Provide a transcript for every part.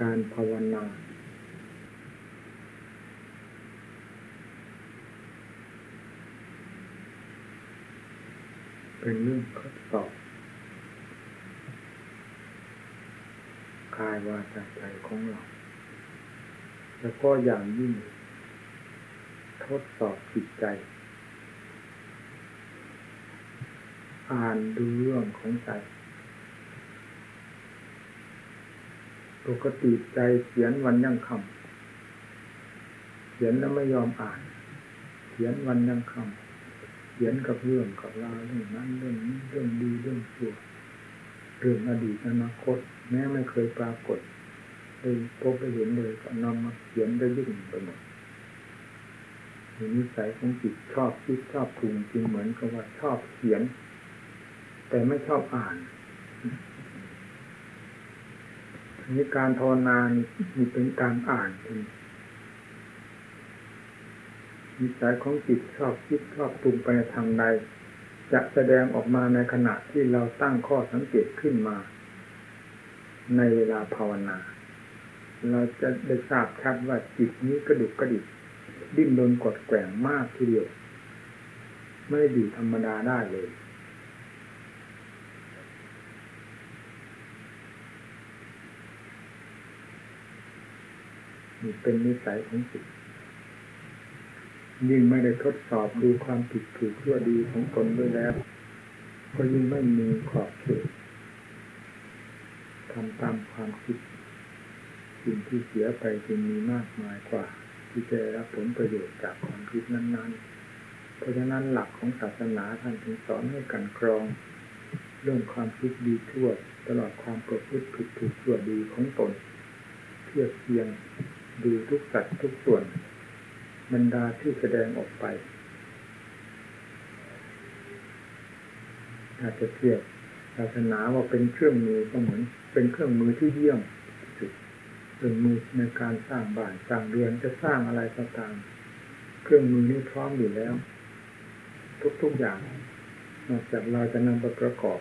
การภาวนา เป็นเรื่องทดสอบกายวาจาใจของเรา แล้วก็อย่างยิ่ง ทดสอบจิตใจ อ่านดูเรื่องของใจ ปกติใจเขียนวันยังคำเขียนแล้วไม่ยอมอ่าน เขียนวันยังคำเขียนกับเรื่องกับราวเรื่องนั้นเรื่องนี้เรื่องดีเรื่องชั่วเรื่องอดีตอนาคต แม้ไม่เคยปรากฏเลยพบไปเห็นเลยก็นำมาเขียนได้ยุ่งไปหมดมีนิสัยของจิตชอบคิดชอบปรุงจริงเหมือนกับว่าชอบเขียน แต่ไม่ชอบอ่านอั มีการภาวนานี่เป็นการอ่านเองนิสัยของจิตชอบคิดชอบปรุงไปทางใด จะแสดงออกมาในขณะที่เราตั้งข้อสังเกตขึ้นมา ในเวลาภาวนา เราจะได้ทราบชัดว่าจิตนี้กระดุกกระดิกดิ้นรนกดแกว่งมากทีเดียว ไม่ได้อยู่ธรรมดาได้เลย เป็นนิสัยของจิตยิ่งไม่ได้ทดสอบดูความผิดถูกชั่วดีของตนด้วยแล้ว ก็ยิ่งไม่มีขอบเขตทำตามความคิดสิ่งที่เสียไปจึงมีมากมายกว่า ที่จะรับผลประโยชน์จากความคิดนั้น ๆ เพราะฉะนั้นหลักของศาสนาท่านถึงสอนให้กันกรอง เรื่องความคิดดีชั่วตลอดความประพฤติผิดถูกชั่วดีของตนเทียบเทียง ดูทุกสัตว์ทุกส่วนบรรดาที่แสดงออกไปอาจจะเทียบศาสนาว่าเป็นเครื่องมือก็เหมือน เป็นเครื่องมือที่เยี่ยมสุดเป็นมือในการสร้างบ้านสร้างเรือนจะสร้างอะไรก็ตามเครื่องมือนี้พร้อมอยู่แล้ว ทุกๆอย่างนอกจากเราจะนำไปประกอบ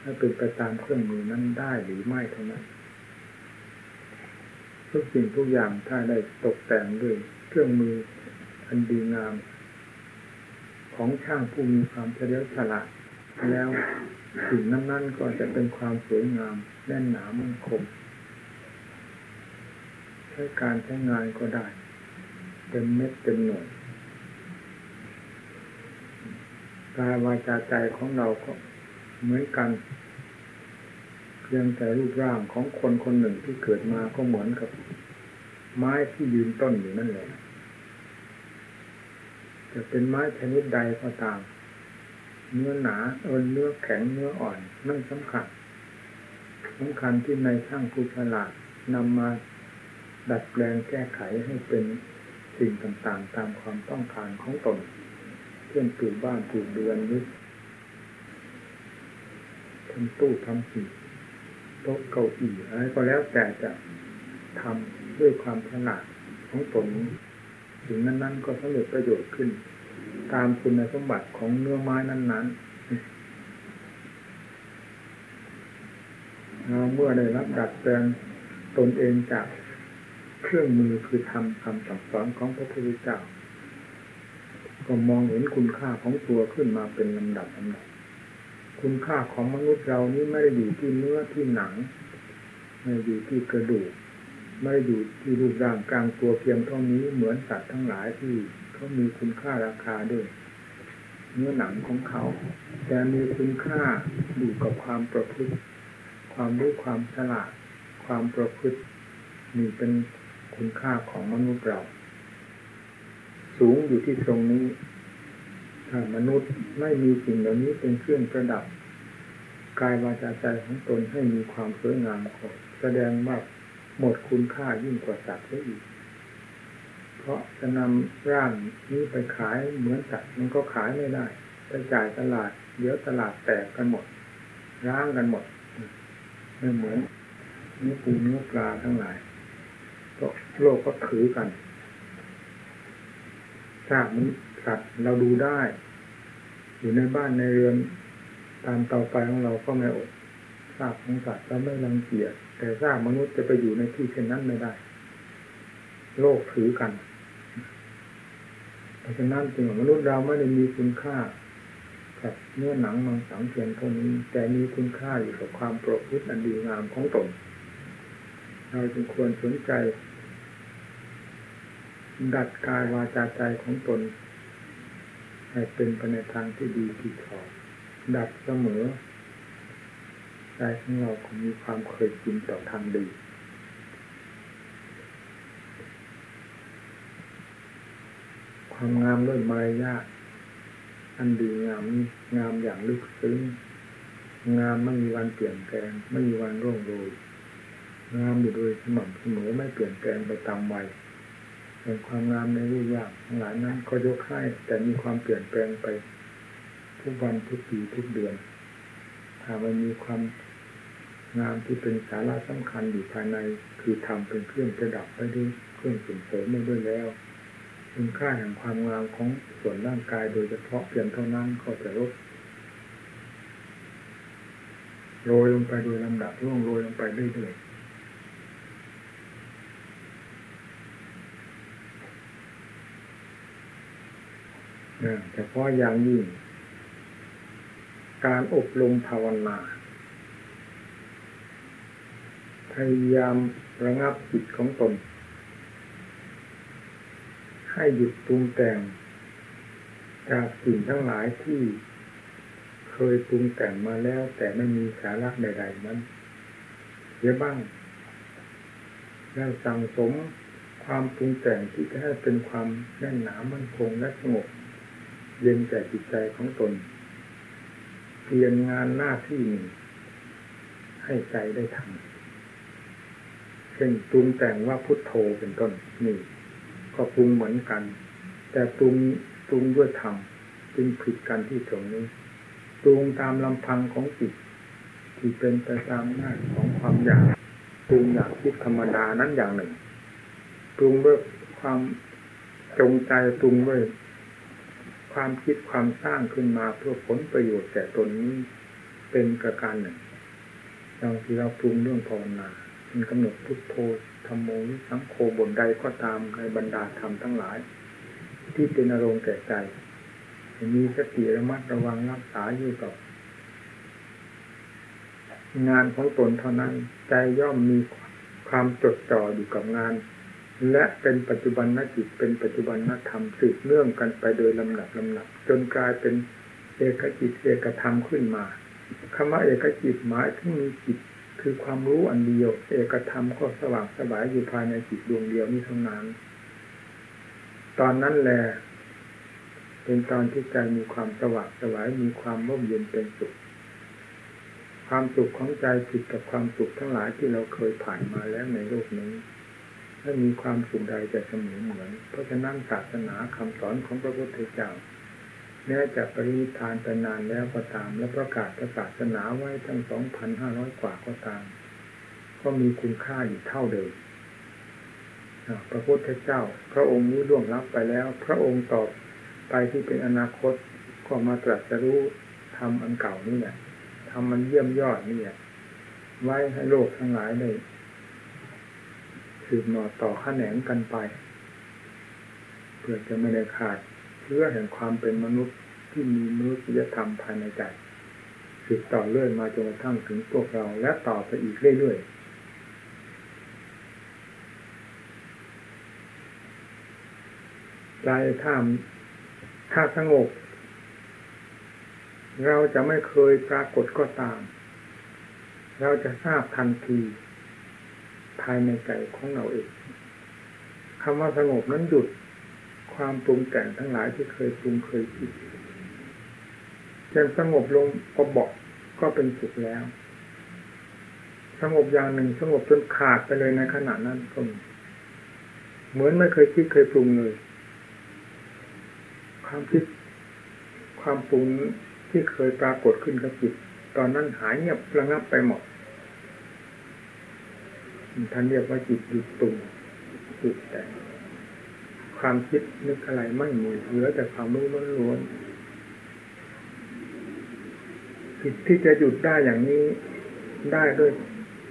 ให้เป็นไปตามเครื่องมือนั้นได้หรือไม่เท่านั้น ทุกสิ่งทุกอย่างถ้าได้ตกแต่งด้วยเครื่องมืออันดีงาม ของช่างผู้มีความเฉลียวฉลาดแล้วสิ่งนั้นๆก็จะเป็นความสวยงามแน่นหนามั่นคงใช้การใช้งานก็ได้เต็มเม็ดเต็มหน่วยกายวาจาใจของเราก็เหมือนกัน พียงแต่รูปร่างของคนคนหนึ่งที่เกิดมาก็เหมือนกับ ไม้ที่ยืนต้นอยู่นั่นแหละจะเป็นไม้ชนิดใดก็ตาม เนื้อหนาเออเนื้อแข็งเนื้ออ่อนไม่นสำคัญสำคัญที่ในช่างผู้ฉลาดนำมาดัดแปลงแก้ไขให้เป็นสิ่งต่างๆ ตามความต้องการของตนเช่นปลูกบ้านปลูกเรือนหรือทำตู้ทำสิ่ง โต๊ะเก้าอี้อะไรก็แล้วแต่จะทำด้วยความฉลาดของตนสิ่งนั้นๆ ก็สำเร็จประโยชน์ขึ้น ตามคุณสมบัติของเนื้อไม้นั้นๆเมื่อได้รับดัดแปลงตนเองจากเครื่องมือคือทำคำสั่งสอนของพระพุทธเจ้าก็มองเห็นคุณค่าของตัวขึ้นมาเป็นลำดับลำดับ คุณค่าของมนุษย์เรานี่ไม่ได้อยู่ที่เนื้อที่หนัง ไม่ได้อยู่ที่กระดูก ไม่ได้อยู่ที่รูปร่างกลางตัวเพียงเท่านี้เหมือนสัตว์ทั้งหลายที่เขามีคุณค่าราคาด้วย เนื้อหนังของเขา แต่มีคุณค่าอยู่กับความประพฤติ ความรู้ความฉลาด ความประพฤตินี่เป็นคุณค่าของมนุษย์เรา สูงอยู่ที่ตรงนี้ ถ้ามนุษย์ไม่มีสิ่งเหล่านี้เป็นเครื่องประดับกายวาจาใจของตนให้มีความสวยงามก็แสดงว่าหมดคุณค่ายิ่งกว่าสัตว์เสียอีก เพราะจะนำร่างนี้ไปขายเหมือนสัตว์มันก็ขายไม่ได้ไปจ่ายตลาดเดี๋ยวตลาดแตกกันหมด ร้างกันหมดไม่เหมือนเนื้อปูเนื้อปลาทั้งหลายก็โลกก็ถือกันซากมัน สัตว์เราดูได้ อยู่ในบ้านในเรือนตามเตาไฟของเราก็ไม่อดซากของสัตว์เราไม่รังเกียจแต่ซากมนุษย์จะไปอยู่ในที่เช่นนั้นไม่ได้ โลกถือกันเพราะฉะนั้นจึงมนุษย์เราไม่ได้มีคุณค่ากับเนื้อหนังมังสังเพียงเท่านี้ แต่มีคุณค่าอยู่กับความประพฤติอันดีงามของตน เราจึงควรสนใจ ดัดกายวาจาใจของตน ให้เป็นไปในทางที่ดีที่ชอบดัดเสมอใจของเราคงมีความเคยชินต่อทางดีความงามด้วยมารยาทอันดีงามนี้งามอย่างลึกซึ้งงามไม่มีวันเปลี่ยนแปลงไม่มีวันร่วงโรยงามอยู่โดยสม่ำเสมอไม่เปลี่ยนแปลงไปตามวัย เป็นความงามในรูปอย่างหลายนั้นก็ยกให้แต่มีความเปลี่ยนแปลงไป ทุกวันทุกปีทุกเดือน ถ้ามันมีความงามที่เป็นสาระสำคัญอยู่ภายในคือทำเป็นเครื่องประดับไปด้วยเครื่องส่งเสริมไปด้วยแล้วคุณค่าแห่งความงามของส่วนร่างกายโดยเฉพาะเพียงเท่านั้นก็จะลดโรยลงไปโดยลำดับร่วงโรยลงไปเรื่อยๆ เฉพาะอย่างยิ่ง การอบรมภาวนาพยายามระงับจิตของตน ให้หยุดปรุงแต่ง จากสิ่งทั้งหลายที่เคยปรุงแต่งมาแล้ว แต่ไม่มีสาระใด ๆ นั้นเสียบ้างแล้วสั่งสมความปรุงแต่งที่จะให้เป็นความแน่นหนามั่นคงและสงบ เย็นแก่จิตใจของตน เพียงงานหน้าที่หนึ่งให้ใจได้ทำเช่นปรุงแต่งว่าพุทโธเป็นต้นนี่ก็ปรุงเหมือนกัน แต่ปรุงปรุงด้วยธรรมจึงผิดกันที่ตรงนี้ปรุงตามลำพังของจิตที่เป็นไปตามหน้าของความอยากปรุงอยากคิดธรรมดานั้นอย่างหนึ่งปรุงด้วยความจงใจปรุงด้วย ความคิดความสร้างขึ้นมาเพื่อผลประโยชน์แก่ตนนี้เป็นประการหนึ่งอย่างที่เราปรุงเรื่องภาวนาเป็นกำหนดพุทโธธรรมโมวิสังโฆบทใดก็ตามในบรรดาธรรมทั้งหลาย ที่เป็นอารมณ์แก่ใจมีสติระมัดระวังรักษาอยู่กับ งานของตนเท่านั้นใจย่อมมีความจดจ่ออยู่กับงาน และเป็นปัจจุบันนจิตเป็นปัจจุบันนธรรมสืบเนื่องกันไปโดยลำดับลำดับ จนกลายเป็นเอกจิตเอกธรรมขึ้นมาคำว่าเอกจิตหมายถึงมีจิตคือความรู้อันเดียว เอกธรรมก็สว่างสบายอยู่ภายในจิตดวงเดียวนี้เท่านั้น ตอนนั้นแหละเป็นตอนที่ใจมีความสว่างสวายมีความร่มเย็นเป็นสุข ความสุขของใจผิดกับความสุขทั้งหลายที่เราเคยผ่านมาแล้วในโลกนี้ ไม่มีความสุขใดจะเสมอเหมือน เพราะฉะนั้นศาสนาคำสอนของพระพุทธเจ้าแม้จะปริทานไปนานแล้วก็ตาม และประกาศศาสนาไว้ทั้งสองพันห้าร้อยกว่าก็ตาม ก็มีคุณค่าอยู่เท่าเดิมพระพุทธเจ้า พระองค์นี้ล่วงลับไปแล้ว พระองค์ตอบไปที่เป็นอนาคตก็มาตรัสรู้ทำอันเก่านี่แหละทำมันเยี่ยมยอดนี่แหละไว้ให้โลกทั้งหลายได้ สืบหน่อต่อขแขนงกันไป เพื่อจะไม่ได้ขาดเพื่อแห่งความเป็นมนุษย์ที่มีมนุษยธรรมภายในใจสืบต่อเรื่อยมาจนกระทั่งถึงพวกเราและต่อไปอีกเรื่อยๆใจถ้าถ้าสงบ เราจะไม่เคยปรากฏก็ตาม เราจะทราบทันที ภายในใจของเราเองคำว่าสงบนั้นหยุดความปรุงแต่งทั้งหลายที่เคยปรุงเคยคิดเพียงสงบลงก็บอกก็เป็นสุขแล้ว สงบอย่างหนึ่งสงบจนขาดไปเลยในขณะนั้นก็เหมือนไม่เคยคิดเคยปรุงเลย ความคิด ความปรุงที่เคยปรากฏขึ้นกับจิต ตอนนั้นหายเงียบระงับไปหมด ท่านเรียกว่าจิตหยุดปรุงหยุดแต่ความคิดนึกอะไรไม่มีเหลือแต่ความรู้ล้วนๆจิตที่จะหยุดได้อย่างนี้ได้ด้วย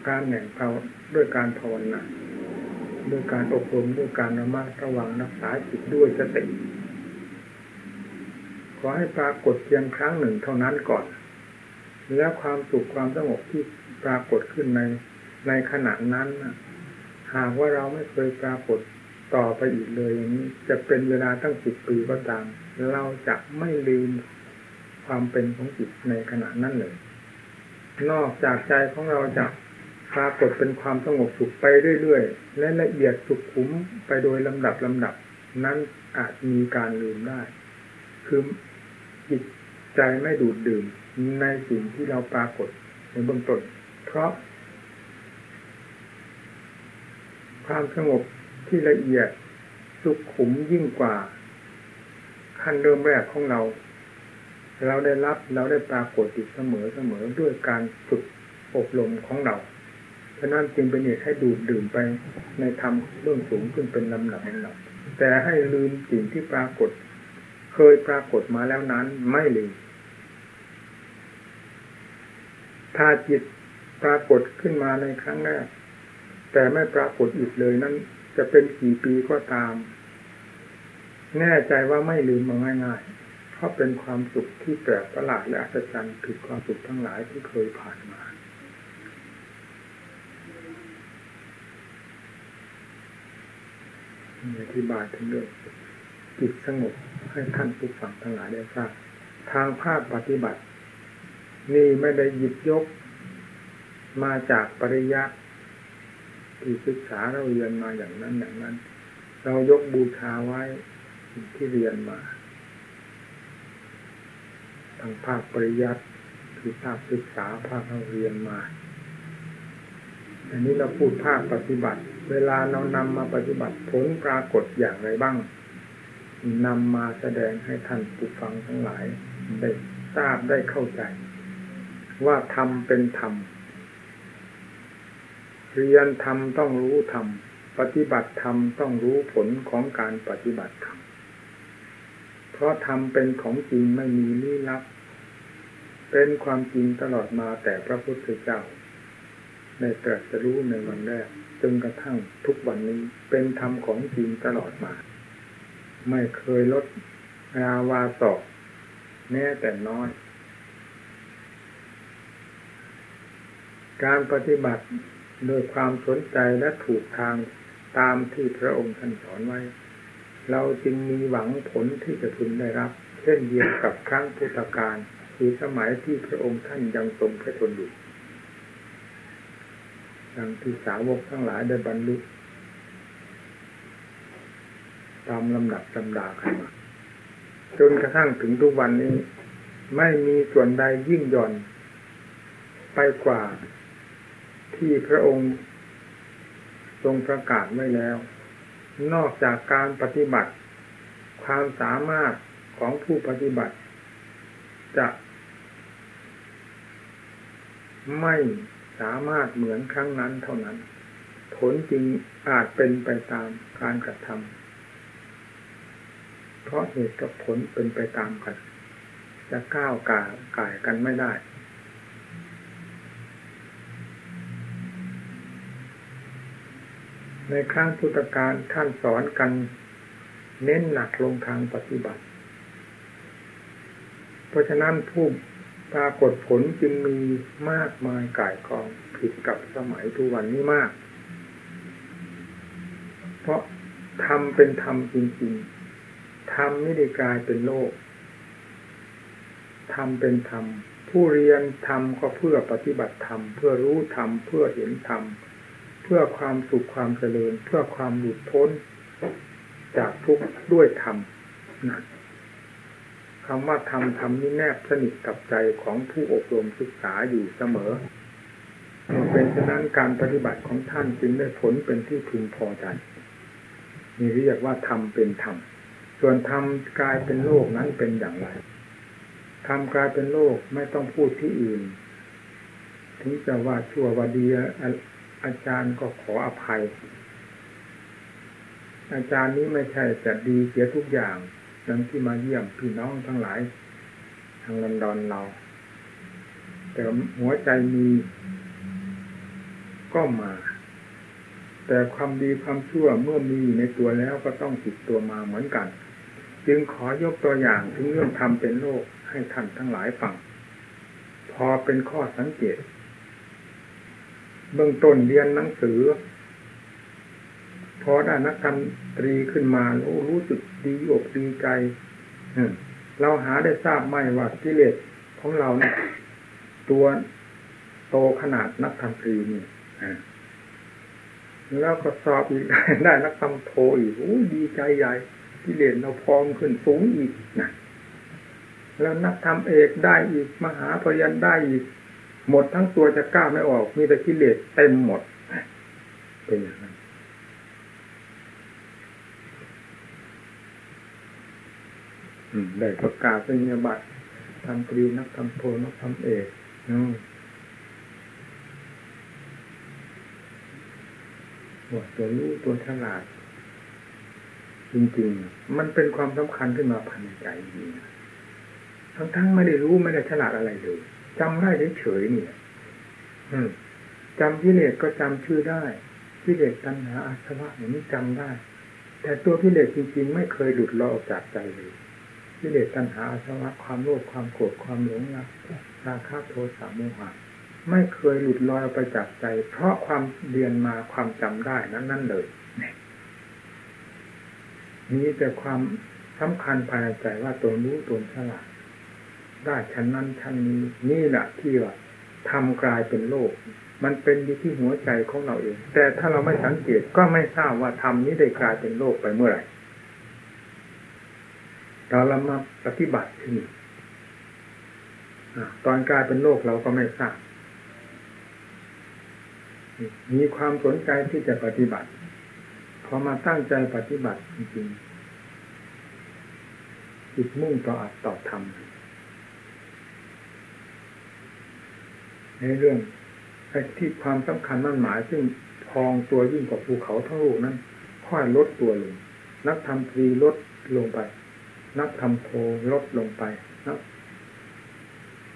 การแหน่งภาวด้วยการภาวนาด้วยการอบรมด้วยการระมัดระวังรักษาจิตด้วยสติขอให้ปรากฏเพียงครั้งหนึ่งเท่านั้นก่อน แล้วความสุขความสงบที่ปรากฏขึ้นใน ในขณะนั้นหากว่าเราไม่เคยปรากฏต่อไปอีกเลยอย่างนี้ จะเป็นเวลาตั้งสิบปีก็ตาม เราจะไม่ลืมความเป็นของจิตในขณะนั้นเลย นอกจากใจของเราจะปรากฏเป็นความสงบสุขไปเรื่อยๆ และละเอียดสุขขุมไปโดยลำดับลำดับ นั้นอาจมีการลืมได้ คือจิตใจไม่ดูดดื่มในสิ่งที่เราปรากฏในเบื้องต้นเพราะ ความสงบที่ละเอียดสุขขุมยิ่งกว่าขั้นเริ่มแรกของเรา เราได้รับเราได้ปรากฏอยู่เสมอเสมอด้วยการฝึกอบรมของเราฉะนั้นจึงเป็นเหตุให้ดูดดื่มไปในธรรมเรื่องสูงขึ้นเป็นลำดับลำดับแต่ให้ลืมสิ่งที่ปรากฏ เคยปรากฏมาแล้วนั้นไม่ลืมถ้าจิตปรากฏขึ้นมาในครั้งแรก แต่ไม่ปรากฏอีกเลยนั้น จะเป็นกี่ปีก็ตาม แน่ใจว่าไม่ลืมมาง่ายๆเพราะเป็นความสุขที่แปลกประหลาดและอัศจรรย์ผิดความสุขทั้งหลายที่เคยผ่านมาอธิบายถึงเรื่องจิตสงบให้ท่านผู้ฟังทั้งหลายได้ทราบทางภาคปฏิบัติ นี่ไม่ได้หยิบยก มาจากปริยัติ ที่ศึกษาเราเรียนมาอย่างนั้นอย่างนั้น เรายกบูชาไว้ที่เรียนมาทางภาคปริยัติคือภาคศึกษาภาคเราเรียนมาอันนี้เราพูดภาคปฏิบัติ เวลาเรานำมาปฏิบัติผลปรากฏอย่างไรบ้างนำมาแสดงให้ท่านผู้ฟังทั้งหลายได้ทราบได้เข้าใจ ว่าธรรมเป็นธรรม เรียนธรรมต้องรู้ธรรม ปฏิบัติธรรมต้องรู้ผลของการปฏิบัติธรรม เพราะธรรมเป็นของจริงไม่มีลี้ลับ เป็นความจริงตลอดมาแต่พระพุทธเจ้าในตรัสรู้ในวันแรกจนกระทั่งทุกวันนี้เป็นธรรมของจริงตลอดมา ไม่เคยลดอาวาสอกแม้แต่น้อย การปฏิบัติ โดยความสนใจและถูกทางตามที่พระองค์ท่านสอนไว้ เราจึงมีหวังผลที่จะพึงได้รับ เช่นเดียวกับครั้งพุทธกาลคือสมัยที่พระองค์ท่านยังทรงพระชนอยู่ดังที่สาวกทั้งหลายได้บรรลุตามลำดับลำดากันมาจนกระทั่งถึงทุกวันนี้ ไม่มีส่วนใดยิ่งย่อน ไปกว่า ที่พระองค์ทรงประกาศไว้แล้ว นอกจากการปฏิบัติ ความสามารถของผู้ปฏิบัติ จะไม่สามารถเหมือนครั้งนั้นเท่านั้น ผลจริงอาจเป็นไปตามการกระทำเพราะเหตุกับผลเป็นไปตามกัน จะก้าวกายก่ายกันไม่ได้ ในครั้งพุทธกาลท่านสอนกัน เน้นหนักลงทางปฏิบัติ เพราะฉะนั้นผู้ปรากฏผลจึงมีมากมายก่ายกองผิดกับสมัยทุกวันนี้มาก เพราะทำเป็นธรรมจริงๆ ธรรมไม่ได้กลายเป็นโลก ธรรมเป็นธรรม ผู้เรียนธรรมก็เพื่อปฏิบัติธรรม เพื่อรู้ธรรม เพื่อเห็นธรรมเเพื่อความสุขความเจริญ เพื่อความหลุดพ้น จากทุกข์ด้วยธรรมนั่นคำว่าธรรมธรรมนี้แนบสนิทกับใจของผู้อบรมศึกษาอยู่เสมอเป็นฉะนั้นการปฏิบัติของท่านจึงได้ผลเป็นที่พึงพอใจนี่เรียกว่าธรรมเป็นธรรม ส่วนธรรมกลายเป็นโลกนั้นเป็นอย่างไร ธรรมกลายเป็นโลกไม่ต้องพูดที่อื่น ถึงจะว่าชั่วว่าดี อาจารย์ก็ขออภัย อาจารย์นี้ไม่ใช่จะดีเสียทุกอย่างดังที่มาเยี่ยมพี่น้องทั้งหลาย ทางลอนดอนเรา แต่หัวใจมีก็มา แต่ความดีความชั่วเมื่อมีในตัวแล้วก็ต้องติดตัวมาเหมือนกัน จึงขอยกตัวอย่างถึงเรื่องทำเป็นโลกให้ท่านทั้งหลายฟัง พอเป็นข้อสังเกต เบื้องต้นเรียนหนังสือ พอได้นักธรรมตรีขึ้นมาโอ้รู้สึกดีอกดีใจเราหาได้ทราบไหมว่ากิเลสของเราเนี่ยตัวโตขนาดนักธรรมตรีนี่แล้วก็สอบอีกได้นักธรรมโทอีกโอ้ดีใจใหญ่กิเลสเราพองขึ้นสูงอีกนะแล้วนักธรรมเอกได้อีกมหาปริญญาได้อีก หมดทั้งตัวจะกล้าไม่ออก มีแต่กิเลสเต็มหมดเป็นอย่างนั้นได้ประกาศเป็นยบัตรทำตรีนักทำโทนักทำเอกหัวตัวรู้ตัวฉลาด จริงๆ มันเป็นความสำคัญขึ้นมาภายในใจจริงทั้งทั้งไม่ได้รู้ไม่ได้ฉลาดอะไรเลย จำได้เฉยๆนี่จำพิเลศก็จำชื่อได้พิเลศตัณหาอาสวะอย่างนี้จำได้ แต่ตัวพิเลศจริงๆ ไม่เคยหลุดลอยออกจากใจเลยพิเลศตัณหาอาสวะความโลภความโกรธความหลงรักราคะโทสะโมหะไม่เคยหลุดลอยออกไปจากใจ เพราะความเรียนมาความจำได้นั้นนั่นเลยนี้แต่ความสำคัญภายในใจว่าตัวรู้ตัวฉลาด ได้ชั้นนั้นชั้นนี้นี่แหละที่ว่าทำกลายเป็นโลก มันเป็นอยู่ที่หัวใจของเราเอง แต่ถ้าเราไม่สังเกตก็ไม่ทราบว่าทำนี้ได้กลายเป็นโลกไปเมื่อไหร่เราเรามาปฏิบัติที่นี่ตอนกลายเป็นโลกเราก็ไม่ทราบมีความสนใจที่จะปฏิบัติ พอมาตั้งใจปฏิบัติจริงๆจิตมุ่งต่ออัดต่อทำ ในเรื่องไอ้ที่ความสำคัญมั่นหมาย ซึ่งพองตัวยิ่งกว่าภูเขาทั้งลูกนั้นค่อยลดตัวลง นักทำตรีลดลงไป นักทำโทลดลงไปนัก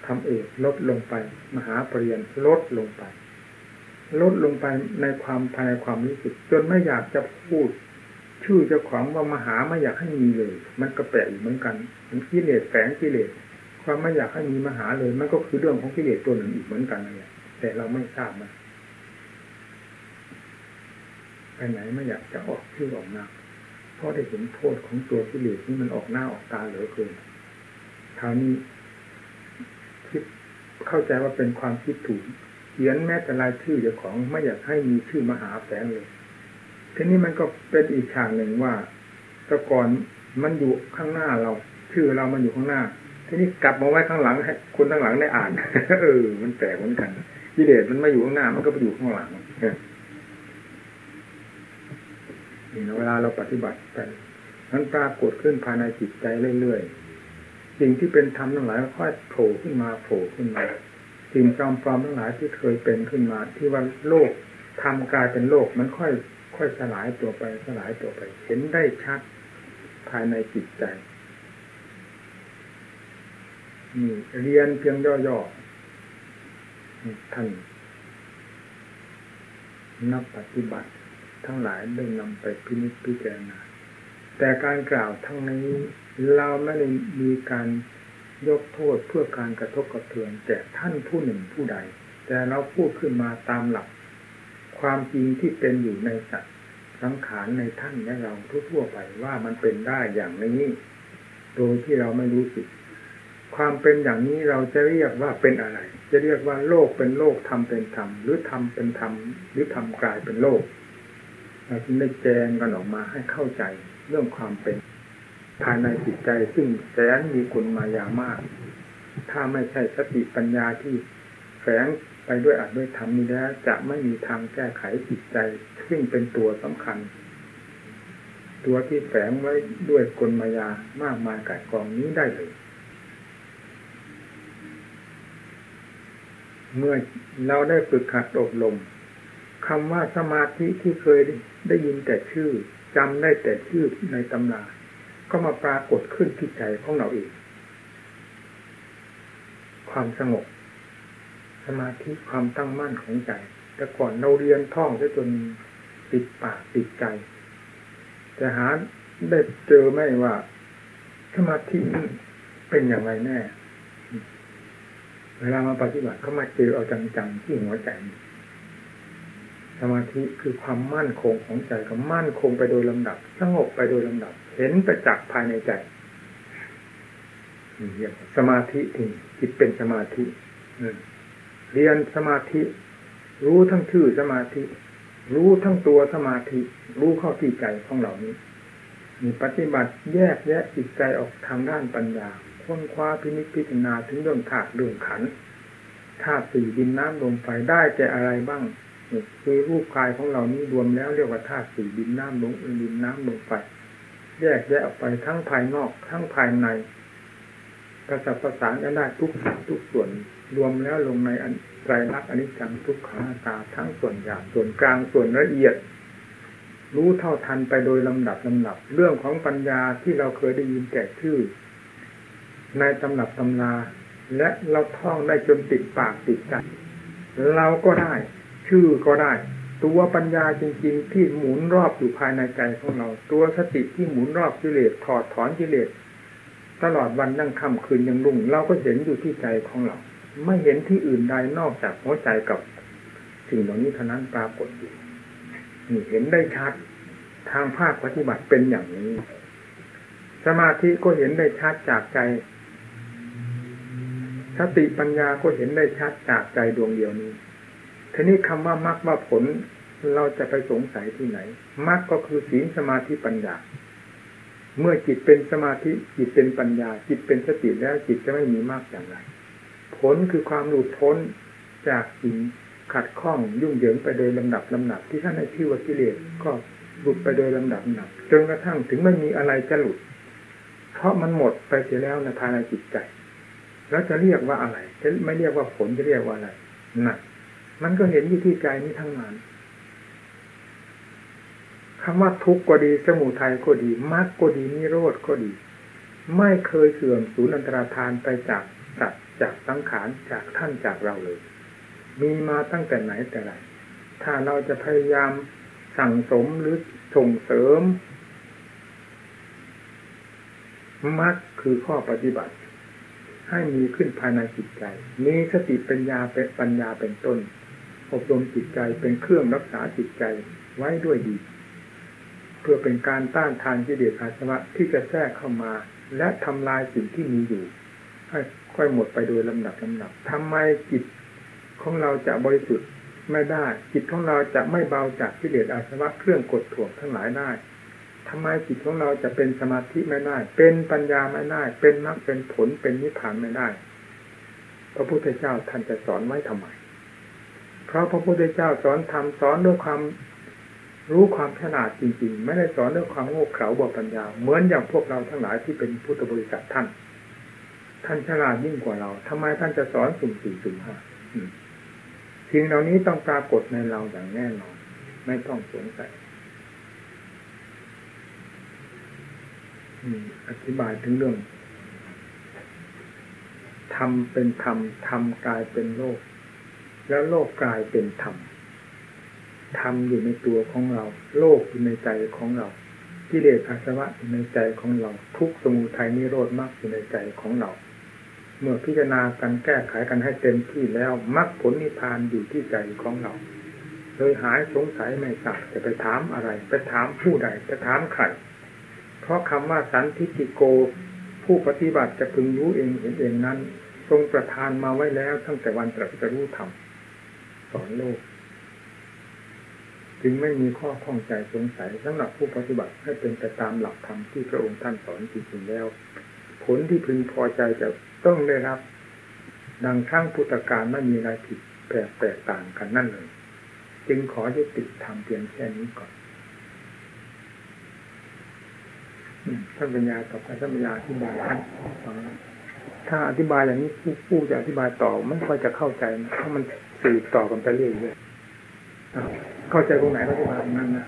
ทำเอกลดลงไป มหาปรริญญาลดลงไป ลดลงไปในความภายในความรู้สึก จนไม่อยากจะพูด ชื่อเจ้าของว่ามหาไม่อยากให้มีเลย มันก็แปลกเหมือนกันมันกิเลสแฝงกิเลส ความไม่อยากให้มีมหาเลย มันก็คือเรื่องของกิเลสตัวหนึ่งอีกเหมือนกันนั่นแหละแต่เราไม่ทราบมันไปไหนไม่อยากจะออกชื่อออกหน้าเพราะได้เห็นโทษของตัวกิเลสนี่มันออกหน้าออกตาเหลือเกินคราวนี้คิดเข้าใจว่าเป็นความคิดถูกเขียนแม้แต่ลายชื่อเจ้าของไม่อยากให้มีชื่อมหาแฝงเลยทีนี้มันก็เป็นอีกฉากหนึ่งว่าแต่ก่อนมันอยู่ข้างหน้าเรา ชื่อเรามันอยู่ข้างหน้า ทีนี้กลับมาไว้ข้างหลังให้คนข้างหลังได้อ่าน เออ มันแปลกเหมือนกันกิเลสมันไม่อยู่ข้างหน้า มันก็ไปอยู่ข้างหลังนี่เวลาเราปฏิบัติไปมันปรากฏขึ้นภายในจิตใจเรื่อยๆสิ่งที่เป็นธรรมทั้งหลายค่อยโผล่ขึ้นมาโผล่ขึ้นมาสิ่งจอมปลอมทั้งหลายที่เคยเป็นขึ้นมา ที่ว่าโลกทำกลายเป็นโลกมันค่อย ค่อยสลายตัวไปสลายตัวไป เห็นได้ชัดภายในจิตใจ นี่เรียนเพียงย่อๆท่านนักปฏิบัติ ทั้งหลายได้นำไปพินิจพิจารณาแต่การกล่าวทั้งนี้ เราไม่ได้มีการยกโทษเพื่อการกระทบกระเทือนแต่ท่านผู้หนึ่งผู้ใด แต่เราพูดขึ้นมาตามหลัก ความจริงที่เป็นอยู่ในสัตว์สังขารในท่านและเราทั่วๆไปว่ามันเป็นได้อย่างนี้ โดยที่เราไม่รู้สึก ความเป็นอย่างนี้เราจะเรียกว่าเป็นอะไร จะเรียกว่าโลกเป็นโลกธรรมเป็นธรรมหรือธรรมเป็นธรรมหรือธรรมกลายเป็นโลกเราจึงได้แจงกันออกมาให้เข้าใจเรื่องความเป็นภายในจิตใจซึ่งแสนมีคุณมายามาก ถ้าไม่ใช่สติปัญญาที่แฝงไปด้วยอัดด้วยธรรมนี้แล้วจะไม่มีทางแก้ไขจิตใจ ซึ่งเป็นตัวสำคัญ ตัวที่แฝงไว้ด้วยกลมายามากมายกายกองนี้ได้เลย เมื่อเราได้ฝึกขัดอบรมคำว่าสมาธิที่เคยได้ยินแต่ชื่อจำได้แต่ชื่อในตำราก็มาปรากฏขึ้นที่ใจของเราเองความสงบ สมาธิความตั้งมั่นของใจ แต่ก่อนเราเรียนท่องจนติดปากติดใจ แต่หาได้เจอไหมว่า สมาธิเป็นอย่างไรแน่ เวลามาปฏิบัติเขามาเจอเอาจังๆที่หัวใจสมาธิคือความมั่นคงของใจก็มั่นคงไปโดยลำดับ สงบไปโดยลำดับ เห็นประจักษ์ภายในใจนี่เรียกสมาธิที่จิตเป็นสมาธิเรียนสมาธิ รู้ทั้งชื่อสมาธิ รู้ทั้งตัวสมาธิ รู้เข้าที่ใจของเหล่านี้มีปฏิบัติแยกแยะจิตใจออกทางด้านปัญญา ค้นคว้าพินิจพิจารณาถึงเรื่องธาตุเรื่องขันธาตุสี่ดินน้ำลมไฟได้แก่อะไรบ้างคือรูปกายของเรานี้รวมแล้วเรียกว่าธาตุสี่ดินน้ำลมดินน้ำลมไฟแยกแยะออกไปทั้งภายนอกทั้งภายในประสับประสานกันได้ทุกสทุกส่วนรวมแล้วลงในไตรลักษณ์อนิจจังทุกขังตาทั้งส่วนหยาบส่วนกลางส่วนละเอียด รู้เท่าทันไปโดยลำดับลำดับ เรื่องของปัญญาที่เราเคยได้ยินแก่ชื่อ ในตำรับตำราและเราท่องได้จนติดปากติดใจเราก็ได้ ชื่อก็ได้ ตัวปัญญาจริง ๆ ที่หมุนรอบอยู่ภายในใจของเรา ตัวสติที่หมุนรอบกิเลสถอดถอนกิเลสตลอดวันนั่งค่ำคืนยังรุ่ง เราก็เห็นอยู่ที่ใจของเรา ไม่เห็นที่อื่นใดนอกจากหัวใจกับสิ่งเหล่านี้เท่านั้นปรากฏอยู่นี่เห็นได้ชัด ทางภาคปฏิบัติเป็นอย่างนี้ สมาธิก็เห็นได้ชัดจากใจ สติปัญญาก็เห็นได้ชัดจากใจดวงเดียวนี้ทีนี้คำว่ามรรคว่าผลเราจะไปสงสัยที่ไหนมรรคก็คือศีลสมาธิปัญญา เมื่อจิตเป็นสมาธิจิตเป็นปัญญา จิตเป็นสติแล้วจิตจะไม่มีมากอย่างไร ผลคือความหลุดพ้นจากสิ่งขัดข้องยุ่งเหยิงไปโดยลำดับลำดับที่ท่านให้ชื่อว่ากิเลสก็หลุดไปโดยลำดับลำดับจนกระทั่งถึงไม่มีอะไรจะหลุด เพราะมันหมดไปเสียแล้วในภายในจิตใจ แล้วจะเรียกว่าอะไรจะไม่เรียกว่าผลจะเรียกว่าอะไรนั่นมันก็เห็นอยู่ที่ใจนี้ทั้งนั้นคำว่าทุกข์ก็ดีสมุทัยก็ดีมรรคก็ดีนิโรธก็ดี ไม่เคยเสื่อมสูญอันตรธานไปจากสัตว์จากสังขารจากท่านจากเราเลย มีมาตั้งแต่ไหนแต่ไรถ้าเราจะพยายามสั่งสมหรือส่งเสริมมรรคคือข้อปฏิบัติ ให้มีขึ้นภายในจิตใจ มีสติปัญญาเป็นปัญญาเป็นต้น อบรมจิตใจเป็นเครื่องรักษาจิตใจไว้ด้วยดี เพื่อเป็นการต้านทานกิเลสอาสวะที่จะแทรกเข้ามา และทำลายสิ่งที่มีอยู่ให้ค่อยหมดไปโดยลำดับลำดับทำไมจิตของเราจะบริสุทธิ์ไม่ได้ จิตของเราจะไม่เบาจากกิเลสอาสวะเครื่องกดถ่วงทั้งหลายได้ ทำไมจิตของเราจะเป็นสมาธิไม่ได้ เป็นปัญญาไม่ได้ เป็นมรรคเป็นผลเป็นนิพพานไม่ได้ พระพุทธเจ้าท่านจะสอนไว้ทำไม เพราะพระพุทธเจ้าสอนทำสอนด้วยความรู้ความฉลาดจริง ๆ ไม่ได้สอนด้วยความโง่เขลาบอปัญญา เหมือนอย่างพวกเราทั้งหลายที่เป็นพุทธบริษัทท่าน ท่านฉลาดยิ่งกว่าเราทำไมท่านจะสอนสุ่มสี่สุ่มห้าสิ่งเหล่านี้ต้องปรากฏในเราอย่างแน่นอน ไม่ต้องสงสัย อธิบายถึงเรื่องธรรมเป็นธรรมธรรมกลายเป็นโลก แล้วโลกกลายเป็นธรรมธรรมอยู่ในตัวของเรา โลกอยู่ในใจของเรากิเลสอาสวะอยู่ในใจของเรา ทุกสมุทัยนิโรธมรรคอยู่ในใจของเรา เมื่อพิจารณากันแก้ไขกันให้เต็มที่แล้วมรรคผลนิพพานอยู่ที่ใจของเราเลยหายสงสัยไม่ทราบจะไปถามอะไร ไปถามผู้ใดไปถามใคร เพราะคำว่าสันทิติโก ผู้ปฏิบัติจะพึงรู้เองเห็นเองนั้น ทรงประทานมาไว้แล้วตั้งแต่วันตรัสรู้ธรรมสอนโลก จึงไม่มีข้อข้องใจสงสัยสำหรับผู้ปฏิบัติให้เป็นไปตามหลักธรรมที่พระองค์ท่านสอนจริงๆแล้ว ผลที่พึงพอใจจะต้องได้รับ ดังข้างพุทธการไม่มีอะไรผิดแปลกแตกต่างกันนั่นเลย จึงขอยุติธรรมเพียงแค่นี้ก่อน ท่านปัญญากับท่านปัญญาอธิบายถ้าอธิบายอย่างนี้ผู้ผู้จะอธิบายต่อไม่ค่อยจะเข้าใจเพราะมันสืบต่อกันไปเรื่อยๆเข้าใจตรงไหนก็อธิบายตรงนั้นนะ